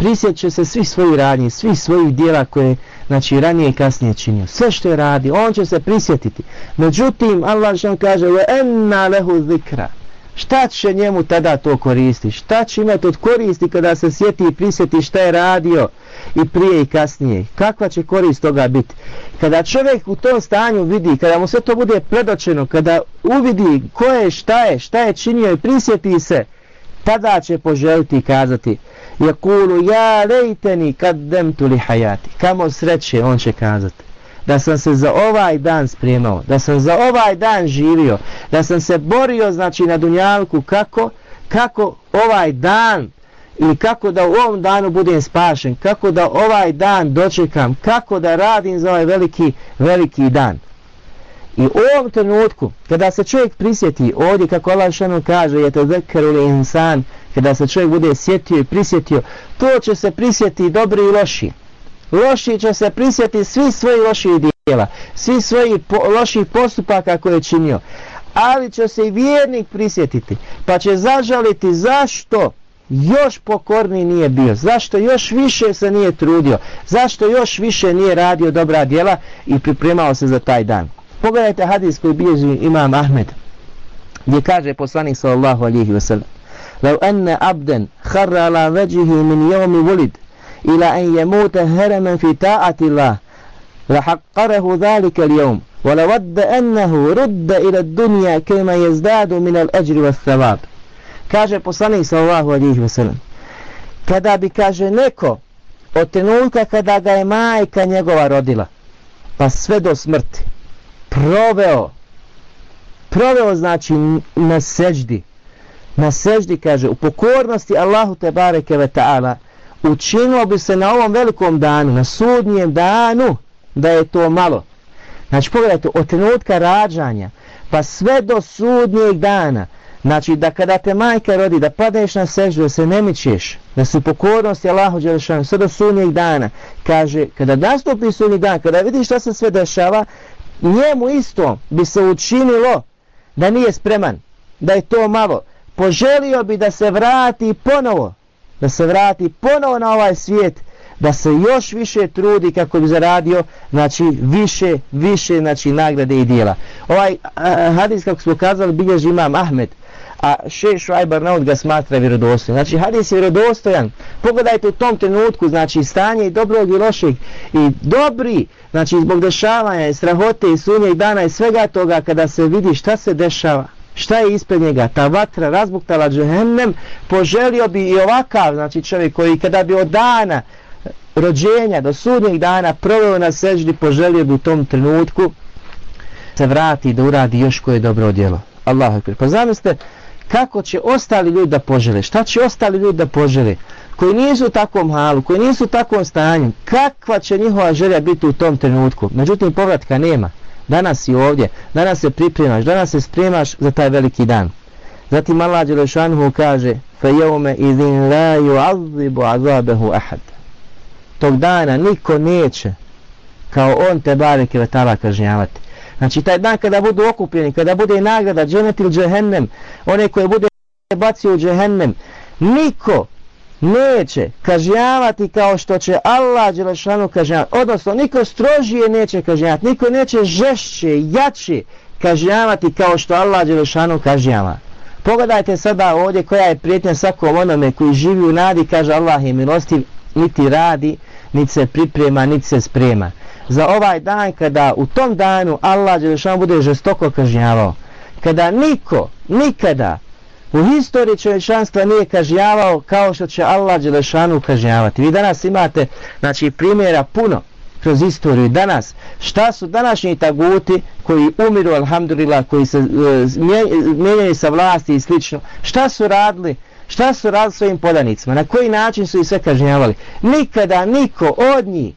Speaker 2: Prisjet će se svih svojih radnji, svih svojih dijela koje znači ranije i kasnije činio. Sve što je radi, on će se prisjetiti. Međutim, Allah što kaže, ve enna lehu zikra. Šta će njemu tada to koristi? Šta će imati od koristi kada se sjeti i prisjeti šta je radio i prije i kasnije? Kakva će korist toga biti? Kada čovjek u tom stanju vidi, kada mu sve to bude predočeno, kada uvidi ko je, šta je, šta je činio i prisjeti se, tada će poželiti i kazati, Jakulu ja lejteni kad demtu li hajati. Kamo sreće, on će kazati. Da sam se za ovaj dan spremao, da sam za ovaj dan živio, da sam se borio znači na dunjalku kako, kako ovaj dan ili kako da u ovom danu budem spašen, kako da ovaj dan dočekam, kako da radim za ovaj veliki, veliki dan. I u ovom trenutku, kada se čovjek prisjeti, ovdje kako Allah šanu kaže, je to zekeru insan, kada se čovjek bude sjetio i prisjetio, to će se prisjeti dobri i loši Loši će se prisjeti svi svoji loši dijela, svi svoji po, loši postupaka koje je činio. Ali će se i vjernik prisjetiti, pa će zažaliti zašto još pokorni nije bio, zašto još više se nije trudio, zašto još više nije radio dobra dijela i pripremao se za taj dan. Pogledajte hadis koji bilježi imam Ahmed, gdje kaže poslanik sallallahu alihi wasallam, لو أن عبدا خر على وجهه من يوم ولد إلى أن يموت هرما في طاعة الله لحقره ذلك اليوم ولود أنه رد إلى الدنيا كما يزداد من الأجر والثواب kaže poslanik sallallahu alaihi wasallam kada bi kaže neko od trenutka kada ga je majka njegova rodila pa sve do smrti proveo proveo znači na seždi na seždi, kaže, u pokornosti Allahu te bareke ve ta'ala, učinilo bi se na ovom velikom danu, na sudnjem danu, da je to malo. Znači, pogledajte, od trenutka rađanja, pa sve do sudnjeg dana, znači, da kada te majka rodi, da padeš na seždu, da se ne mičeš, da si pokornost pokornosti Allahu Đelešanu, sve do sudnjeg dana, kaže, kada nastupi sudnji dan, kada vidiš šta se sve dešava, njemu isto bi se učinilo da nije spreman, da je to malo, poželio bi da se vrati ponovo, da se vrati ponovo na ovaj svijet, da se još više trudi kako bi zaradio, znači više, više, znači nagrade i dijela. Ovaj a, hadis, kako smo kazali, bilježi imam Ahmed, a še Švajbar naud ga smatra vjerodostojan. Znači hadis je vjerodostojan. Pogledajte u tom trenutku, znači stanje i dobrog i lošeg i dobri, znači zbog dešavanja strahote i sunnjeg i dana i svega toga kada se vidi šta se dešava, šta je ispred njega, ta vatra razbuktala džehennem, poželio bi i ovakav, znači čovjek koji kada bi od dana rođenja do sudnjeg dana proveo na seždi, poželio bi u tom trenutku se vrati da uradi još koje dobro djelo. Allahu akbar. Pa zamislite kako će ostali ljudi da požele, šta će ostali ljudi da požele, koji nisu u takvom halu, koji nisu u takvom stanju, kakva će njihova želja biti u tom trenutku. Međutim, povratka nema danas si ovdje, danas se pripremaš, danas se spremaš za taj veliki dan. Zatim Allah Đelešanuhu kaže فَيَوْمَ إِذِنْ لَا يُعَذِّبُ عَذَابَهُ أَحَدْ Tog dana niko neće kao on te bareke vetala kažnjavati. Znači taj dan kada budu okupljeni, kada bude nagrada dženet ili džehennem, one koje bude bacio u džehennem, niko neće kažnjavati kao što će Allah Đelešanu kažnjavati. Odnosno, niko strožije neće kažnjavati, niko neće žešće, jače kažnjavati kao što Allah Đelešanu kažnjava. Pogledajte sada ovdje koja je prijetnja svakom onome koji živi u nadi, kaže Allah je milostiv, niti radi, niti se priprema, niti se sprema. Za ovaj dan kada u tom danu Allah Đelešanu bude žestoko kažnjavao, kada niko, nikada U historiji čovječanstva nije kažnjavao kao što će Allah Đelešanu kažnjavati. Vi danas imate znači, primjera puno kroz istoriju danas. Šta su današnji taguti koji umiru, alhamdulillah, koji se e, mijenjaju sa vlasti i slično. Šta su radili? Šta su radili svojim podanicima? Na koji način su ih sve kažnjavali? Nikada niko od njih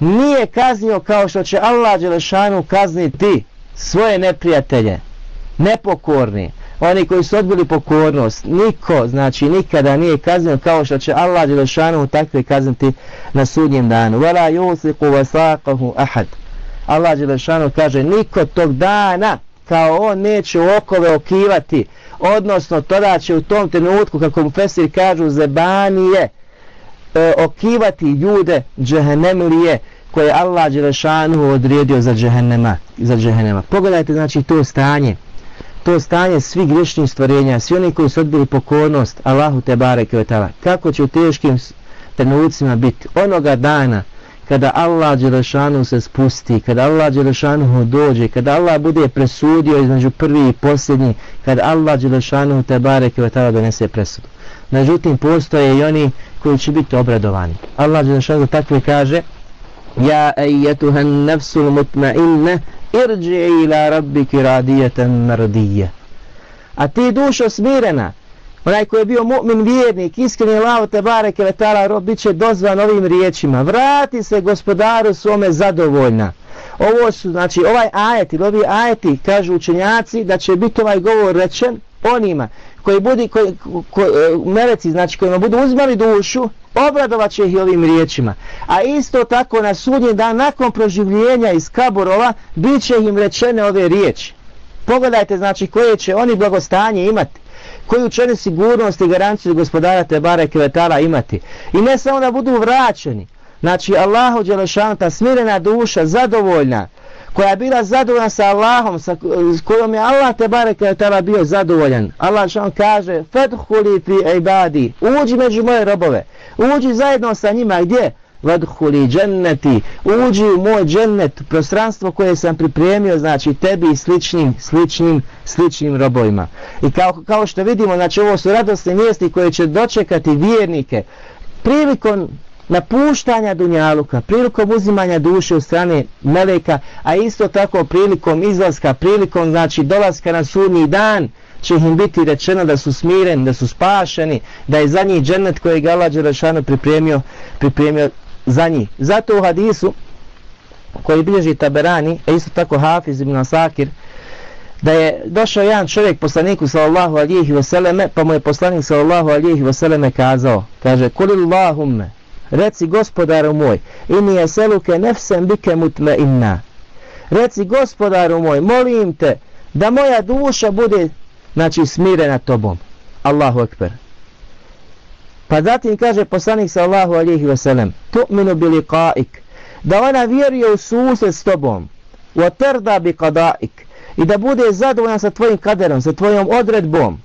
Speaker 2: nije kaznio kao što će Allah Đelešanu kazniti svoje neprijatelje, nepokorni, oni koji su odbili pokornost, niko, znači nikada nije kaznio kao što će Allah Đelešanu takve kazniti na sudnjem danu. Vela yusiku vasaqahu ahad. Allah Đelešanu kaže, niko tog dana kao on neće okove okivati, odnosno tada će u tom trenutku, kako mu Fesir kažu, zebanije, e, okivati ljude džehennemlije koje Allah Đelešanu odredio za džehennema, za džehennema. Pogledajte znači to stanje, to stanje svih griješnih stvorenja, svi oni koji su odbili pokornost Allahu te bareke vetala. Kako će u teškim trenucima biti onoga dana kada Allah Đelešanu se spusti, kada Allah Đelešanu dođe, kada Allah bude presudio između prvi i posljednji, kada Allah Đelešanu te bareke vetala donese presudu. Međutim, postoje i oni koji će biti obradovani. Allah Đelešanu takve kaže Ja ejetuhan nefsul mutmainne irđi ila rabbiki radijeten mrdije. A ti dušo smirena, onaj koji je bio mu'min vjernik, iskreni lao te bareke letala rob, bit će dozvan ovim riječima. Vrati se gospodaru svome zadovoljna. Ovo su, znači, ovaj ajet ili ovi ajeti, kažu učenjaci, da će biti ovaj govor rečen onima koji budi, koji, koji, e, meleci, znači, kojima budu uzmali dušu, obradovat će ih ovim riječima. A isto tako na sudnji dan nakon proživljenja iz kaburova bit će im rečene ove riječi. Pogledajte znači koje će oni blagostanje imati. Koju će oni sigurnost i garanciju gospodara Tebare Kvetala imati. I ne samo da budu vraćeni. Znači Allahu Đelešanta smirena duša, zadovoljna, koja je bila zadovoljna sa Allahom, sa kojom je Allah te bareke tada bio zadovoljan. Allah što kaže, Fedhuli fi ibadi, uđi među moje robove uđi zajedno sa njima gdje? Vadhuli dženneti, uđi u moj džennet, prostranstvo koje sam pripremio, znači tebi i sličnim, sličnim, sličnim robovima. I kao, kao što vidimo, znači ovo su radosne mjesti koje će dočekati vjernike prilikom napuštanja Dunjaluka, prilikom uzimanja duše u strane Meleka, a isto tako prilikom izlaska, prilikom znači dolaska na sudnji dan, će im biti rečeno da su smireni, da su spašeni, da je za njih džennet koji je Allah Đerašanu pripremio, pripremio za njih. Zato u hadisu koji bilježi Taberani, a isto tako Hafiz ibn Asakir, da je došao jedan čovjek poslaniku sallallahu alihi vseleme, pa mu je poslanik sallallahu alihi vseleme kazao, kaže, kulillahumme, reci gospodaru moj, ini je seluke nefsem bike mutme inna. Reci gospodaru moj, molim te, da moja duša bude znači smirena tobom. Allahu ekber. Pa zatim kaže poslanik sallahu alihi veselem, tu'minu bi liqa'ik, da ona vjeruje u sused s tobom, u terda bi qada'ik, i da bude zadovoljna sa tvojim kaderom, sa tvojom odredbom,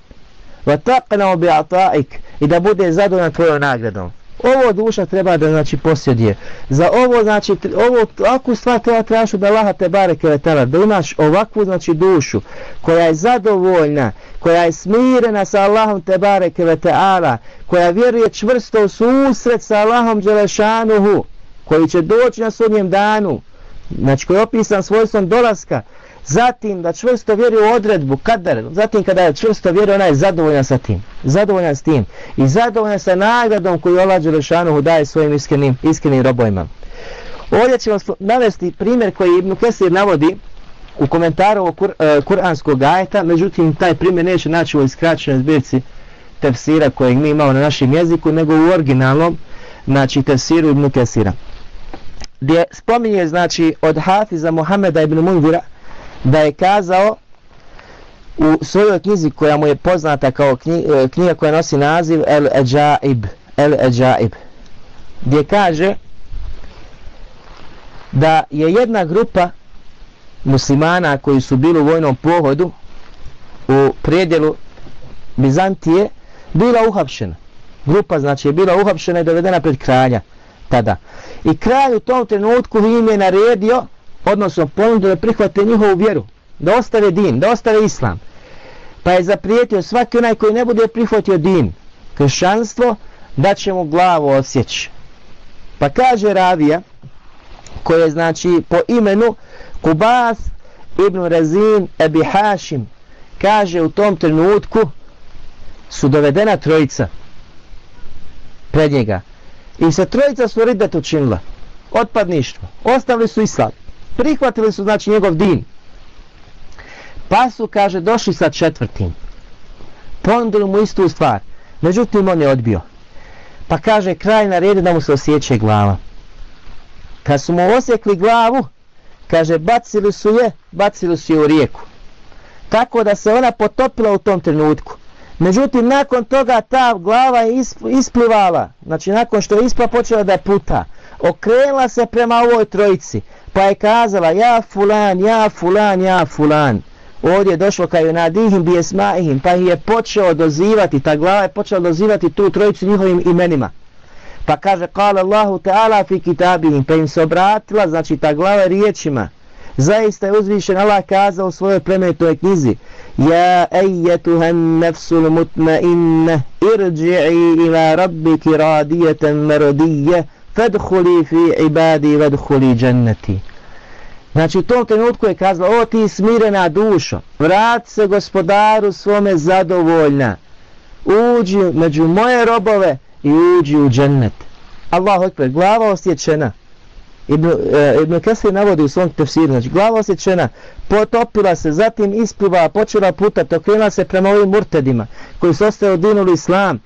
Speaker 2: wa taqnao bi ata'ik, i da bude zadovoljna tvojom nagradom ovo duša treba da znači posjeduje. Za ovo znači ovo ovakvu stvar treba tražiti da Allah te bareke ve da imaš ovakvu znači dušu koja je zadovoljna, koja je smirena sa Allahom te bareke ve koja vjeruje čvrsto u susret sa Allahom dželešanuhu, koji će doći na sudnjem danu. Znači koji je opisan svojstvom dolaska zatim da čvrsto vjeruje u odredbu, kadar, zatim kada je čvrsto vjeruje, ona je zadovoljna sa tim, zadovoljna s tim i zadovoljna sa nagradom koju Allah Đelešanuhu daje svojim iskrenim, iskrenim robojima. Ovdje ćemo navesti primjer koji Ibn Kesir navodi u komentaru o kur, uh, kuranskog ajeta, međutim taj primjer neće naći u iskraćenoj zbirci tefsira kojeg mi imamo na našem jeziku, nego u originalnom, znači tefsiru Ibn Kesira. Gdje spominje, znači, od Hafiza Muhameda ibn Mundira, da je kazao u svojoj knjizi koja mu je poznata kao knjiga, e, knjiga koja nosi naziv El Ejaib El Ejaib gdje kaže da je jedna grupa muslimana koji su bili u vojnom pohodu u predjelu Bizantije bila uhapšena. Grupa znači je bila uhapšena i dovedena pred kralja tada. I kralj u tom trenutku im je naredio odnosno ponudu da prihvate njihovu vjeru, da ostave din, da ostave islam. Pa je zaprijetio svaki onaj koji ne bude prihvatio din, kršćanstvo, da će mu glavu osjeći. Pa kaže Ravija, koji je znači po imenu Kubas ibn Razin Ebi Hašim, kaže u tom trenutku su dovedena trojica pred njega. I se trojica su ridet učinila. Otpadništvo. Ostavili su islam. Prihvatili su znači njegov din. Pa su, kaže, došli sa četvrtim. Ponudili mu istu stvar. Međutim, on je odbio. Pa kaže, kraj na redu da mu se osjeće glava. Kad su mu osjekli glavu, kaže, bacili su je, bacili su je u rijeku. Tako da se ona potopila u tom trenutku. Međutim, nakon toga ta glava je isplivala. Znači, nakon što je ispla, počela da je puta. Okrenula se prema ovoj trojici. Pa je kazala, ja fulan, ja fulan, ja fulan. Ovdje je došlo kao je nadihim bijesmaihim. Pa je počeo dozivati, ta glava je počela dozivati tu trojicu njihovim imenima. Pa kaže, kala Allahu ta'ala fi kitabihim. Pa im se obratila, znači ta glava riječima. Zaista je uzvišen Allah kazao u svojoj plemenitoj knjizi. Ja ejetuhan nefsul mutmainne irđi'i ila rabbiki radijetan merodije fedhuli fi ibadi vedhuli dženneti. Znači u tom trenutku je kazala, o ti smirena dušo, vrat se gospodaru svome zadovoljna, uđi među moje robove i uđi u džennet. Allahu ekber, glava osjećena. Ibn, e, Ibn Kesir navodi u svom tefsiru, znači glava osjećena, potopila se, zatim ispliva, počela putati, okrenula se prema ovim murtedima koji su ostali odinuli islam.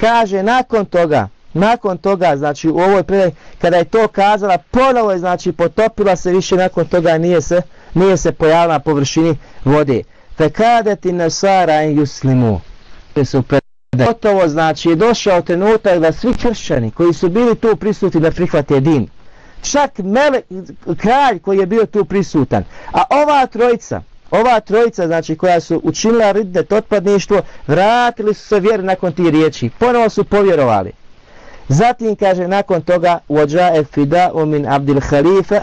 Speaker 2: Kaže, nakon toga, nakon toga, znači u ovoj predaj, kada je to kazala, ponovo je, znači, potopila se više, nakon toga nije se, nije se pojavila na površini vode. Fe kada ti nasara in yuslimu. su predaj. Gotovo, znači, je došao trenutak da svi kršćani koji su bili tu prisutni da prihvate din, čak mele, kralj koji je bio tu prisutan. A ova trojica, ova trojica znači koja su učinila ridne otpadništvo, vratili su se vjeri nakon tih riječi. Ponovo su povjerovali. Zatim kaže nakon toga Uođa e fida min abdil halife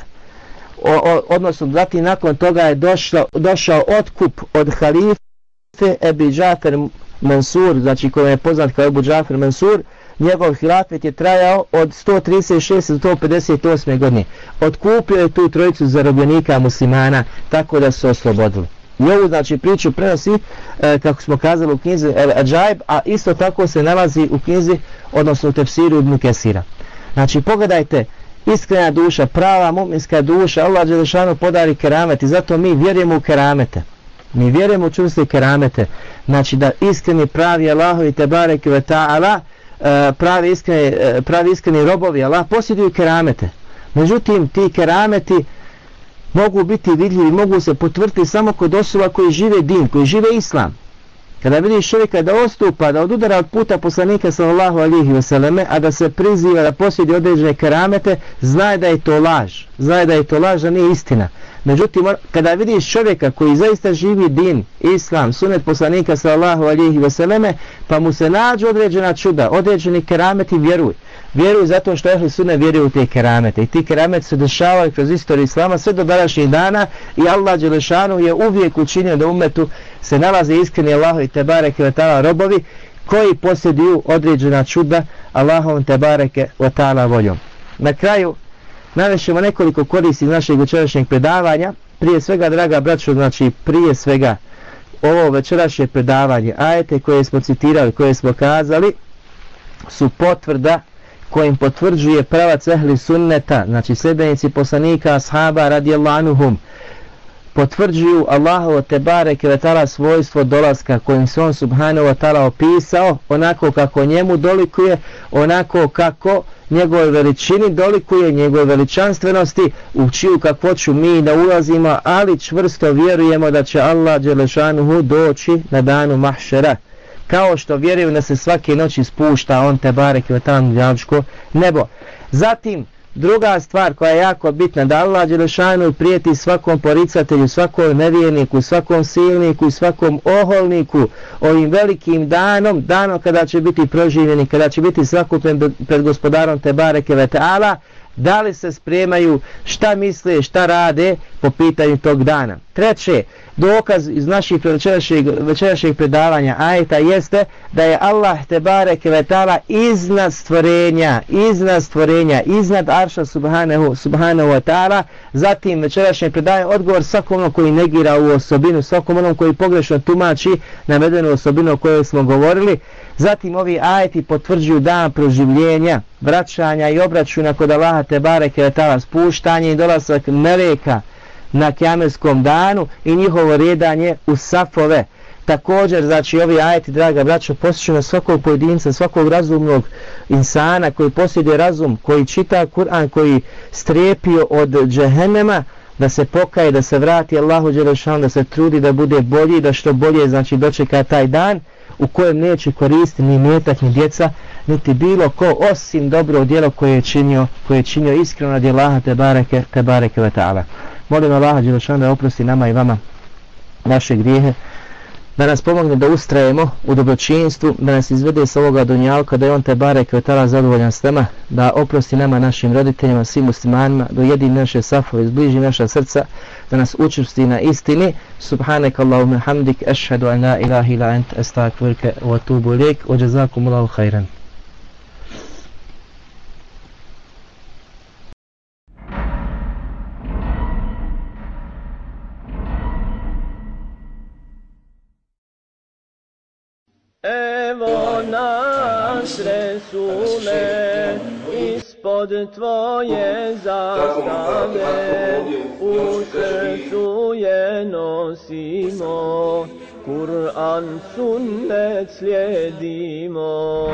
Speaker 2: odnosno zatim nakon toga je došao, došao otkup od halife Ebi Džafer Mansur, znači koji je poznat kao Ebu Džafer Mansur, njegov hilafet je trajao od 136. do 158. godine. Otkupio je tu trojicu zarobljenika muslimana tako da su oslobodili. I ovu znači priču prenosi e, kako smo kazali u knjizi El Ajaib, a isto tako se nalazi u knjizi, odnosno u tefsiru Ibn Kesira. Znači pogledajte, iskrena duša, prava muminska duša, Allah Đelešanu podari keramet i zato mi vjerujemo u keramete. Mi vjerujemo u čusti keramete. Znači da iskreni pravi Allahovi te barek ve ta'ala, e, pravi iskreni, e, pravi iskreni robovi Allah posjeduju keramete. Međutim, ti kerameti mogu biti vidljivi, mogu se potvrditi samo kod osoba koji žive din, koji žive islam. Kada vidiš čovjeka da ostupa, da odudara od puta poslanika sallallahu alihi vseleme, a da se priziva da posjedi određene karamete, znaj da je to laž. Znaj da je to laž, a nije istina. Međutim, kada vidiš čovjeka koji zaista živi din, islam, sunet poslanika sallallahu alihi vseleme, pa mu se nađu određena čuda, određeni karameti, vjeruj vjeruju zato što ehli sunne vjeruju u te keramete. I ti kerameti se dešavaju kroz istoriju islama sve do današnjih dana i Allah Đelešanu je uvijek učinio da umetu se nalaze iskreni Allaho i Tebareke vatala robovi koji posjeduju određena čuda Allahom Tebareke vatala voljom. Na kraju, navešemo nekoliko koristi našeg večerašnjeg predavanja. Prije svega, draga braćo, znači prije svega ovo večerašnje predavanje, ajete koje smo citirali, koje smo kazali, su potvrda kojim potvrđuje pravac ehli sunneta, znači sljedenici poslanika, ashaba radijallahu anuhum, potvrđuju Allahovo tebare kevetala svojstvo dolaska kojim se on subhanahu wa ta'ala opisao onako kako njemu dolikuje, onako kako njegove veličini dolikuje, njegove veličanstvenosti u čiju kakvoću mi da ulazimo, ali čvrsto vjerujemo da će Allah Đelešanuhu doći na danu mahšera. Kao što vjeruju da se svake noći spušta on te barek i djavčko nebo. Zatim, Druga stvar koja je jako bitna, da Allah Đelešanu prijeti svakom poricatelju, svakom nevijeniku, svakom silniku i svakom oholniku ovim velikim danom, danom kada će biti proživljeni, kada će biti svakupen pred gospodarom Tebareke vetala, da li se spremaju, šta misle, šta rade, po pitanju tog dana. Treće, dokaz iz naših večerašnjeg predavanja ajeta jeste da je Allah te barek vetala iznad stvorenja, iznad stvorenja, iznad arša subhanahu, subhanahu wa ta'ala, zatim večerašnje predavanje odgovor svakom onom koji negira u osobinu, svakom onom koji pogrešno tumači navedenu osobinu o kojoj smo govorili, Zatim ovi ajeti potvrđuju dan proživljenja, vraćanja i obračuna kod Allaha te bareke vetala, spuštanje i dolazak meleka, na kjamelskom danu i njihovo redanje u safove. Također, znači, ovi ajeti, draga braćo, posjeću na svakog pojedinca, svakog razumnog insana koji posjeduje razum, koji čita Kur'an, koji strepio od džehennema, da se pokaje, da se vrati Allahu Đelešan, da se trudi da bude bolji, da što bolje, znači, dočeka taj dan u kojem neće koristiti ni metak, ni djeca, niti bilo ko osim dobro djelo koje je činio, koje je činio iskreno radi Allaha te bareke, te bareke ve ta'ala. Molim Allaha Đelešan da oprosti nama i vama naše grijehe, da nas pomogne da ustrajemo u dobročinstvu, da nas izvede sa ovoga donjalka, da je on te barek ve tala zadovoljan s nama, da oprosti nama našim roditeljima, svim muslimanima, da ujedini naše safove, zbliži naša srca, da nas učusti na istini. Subhanak Allahumma hamdik, ašhadu an la ilaha ila ent, astakvirke, wa tubu lijek, wa jazakumullahu khairan.
Speaker 1: Ispod Tvoje zastave, u srcu je nosimo, Kur'an sunnet slijedimo.